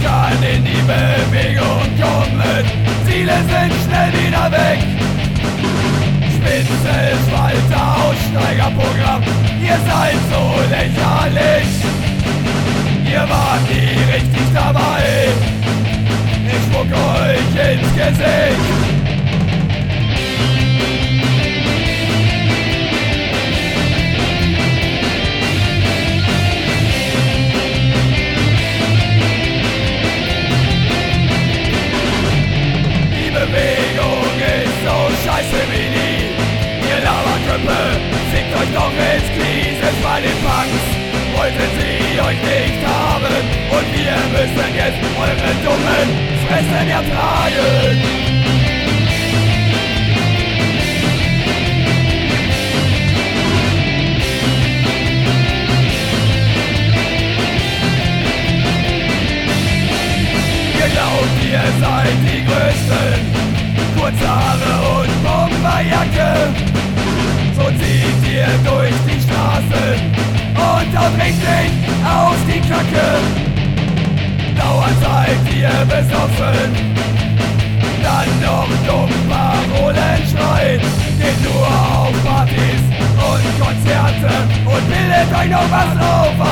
Kann in die Bewegung kommen, Ziele sind schnell wieder weg. Spitze, Spalter, Aussteigerprogramm, ihr seid so lächerlich. Ihr wart nie richtig dabei, wollten sie euch nicht haben. Und wir müssen jetzt eure dummen Fressen ertragen. Ihr glaubt, ihr seid die Größten, kurze Haare und Bomberjacke, so zieht ihr durch die Straßen und haut richtig aus die Kacke. Dauernd seid ihr besoffen, dann noch dumm Parolen schreit. Geht nur auf Partys und Konzerte und bildet euch noch was auf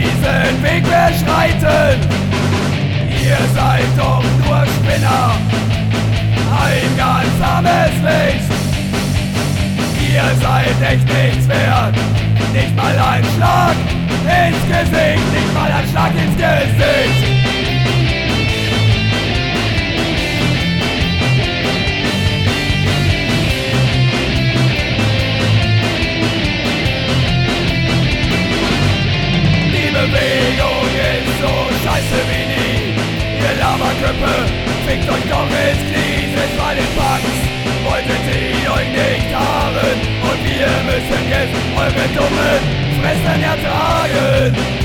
diesen Weg beschreiten. Ihr seid doch nur Spinner, ein ganz armes Licht. Ihr seid echt nichts wert, nicht mal ein Schlag ins Gesicht, Laberköpfe, fickt euch doch ins Knie, setzt mal den Pax. Wolltet sie euch nicht haben und wir müssen jetzt. Eure dummen Fressen ertragen.